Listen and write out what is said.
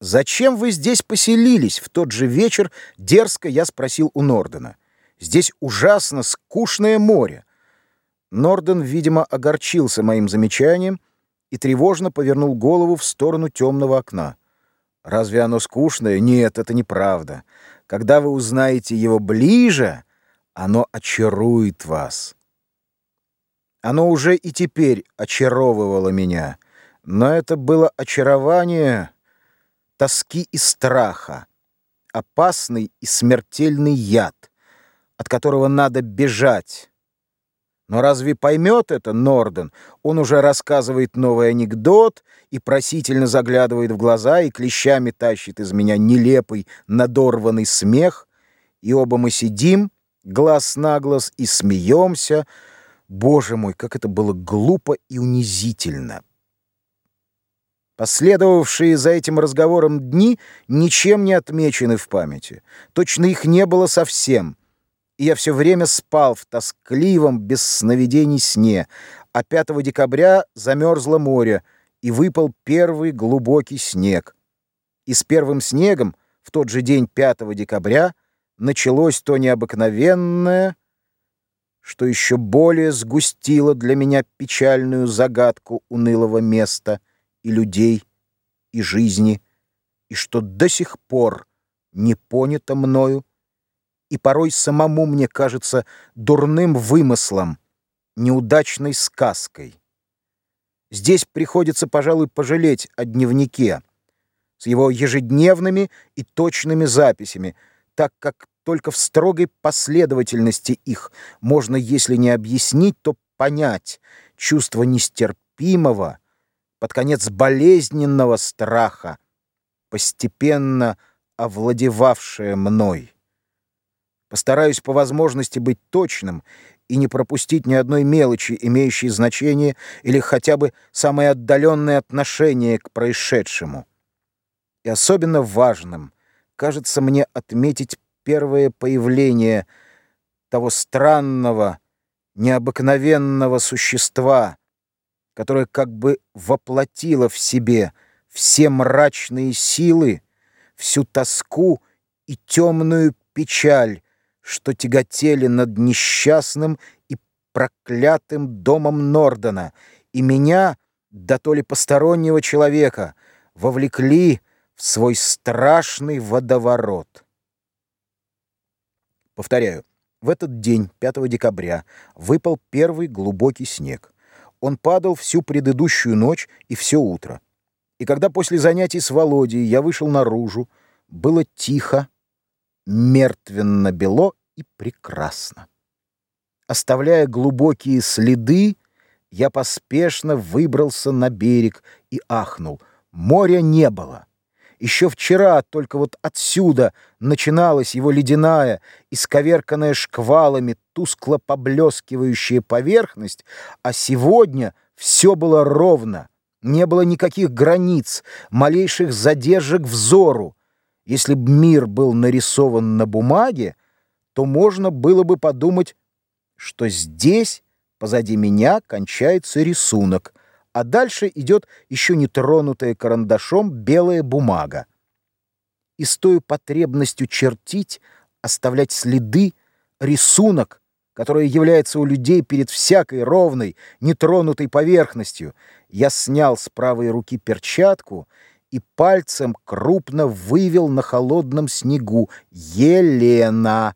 «Зачем вы здесь поселились?» В тот же вечер дерзко я спросил у Нордена. «Здесь ужасно скучное море». Норден, видимо, огорчился моим замечанием и тревожно повернул голову в сторону темного окна. «Разве оно скучное? Нет, это неправда. Когда вы узнаете его ближе, оно очарует вас». Оно уже и теперь очаровывало меня, но это было очарование тоски и страха, опасный и смертельный яд, от которого надо бежать. Но разве поймет это Норден? Он уже рассказывает новый анекдот и просительно заглядывает в глаза и клещами тащит из меня нелепый, надорванный смех, и оба мы сидим, глаз на глаз, и смеемся. Боже мой, как это было глупо и унизительно! Последовавшие за этим разговором дни ничем не отмечены в памяти. Точно их не было совсем. И я все время спал в тоскливом, без сновидений сне, а 5 декабря замерзло море, и выпал первый глубокий снег. И с первым снегом в тот же день 5 декабря началось то необыкновенное, что еще более сгустило для меня печальную загадку унылого места — и людей, и жизни, и что до сих пор не понято мною, и порой самому мне кажется дурным вымыслом, неудачной сказкой. Здесь приходится, пожалуй, пожалеть о дневнике с его ежедневными и точными записями, так как только в строгой последовательности их можно, если не объяснить, то понять чувство нестерпимого, под конец болезненного страха, постепенно овладевавшее мной. Постараюсь по возможности быть точным и не пропустить ни одной мелочи, имеющей значение или хотя бы самое отдаленное отношение к происшедшему. И особенно важным кажется мне отметить первое появление того странного, необыкновенного существа, которая как бы воплотила в себе все мрачные силы, всю тоску и темную печаль, что тяготели над несчастным и проклятым домом Нордена, и меня, да то ли постороннего человека, вовлекли в свой страшный водоворот. Повторяю, в этот день, 5 декабря, выпал первый глубокий снег. Он падал всю предыдущую ночь и все утро. И когда после занятий с Володей я вышел наружу, было тихо, мертвенно-бело и прекрасно. Оставляя глубокие следы, я поспешно выбрался на берег и ахнул. Моря не было. Еще вчера только вот отсюда начиналась его ледяная, исковерканная шквалами, тускло поблескивающая поверхность, а сегодня все было ровно, не было никаких границ, малейших задержек взору. Если б мир был нарисован на бумаге, то можно было бы подумать, что здесь, позади меня, кончается рисунок — а дальше идет еще не тронутая карандашом белая бумага. И с той потребностью чертить, оставлять следы, рисунок, который является у людей перед всякой ровной, нетронутой поверхностью, я снял с правой руки перчатку и пальцем крупно вывел на холодном снегу «Елена».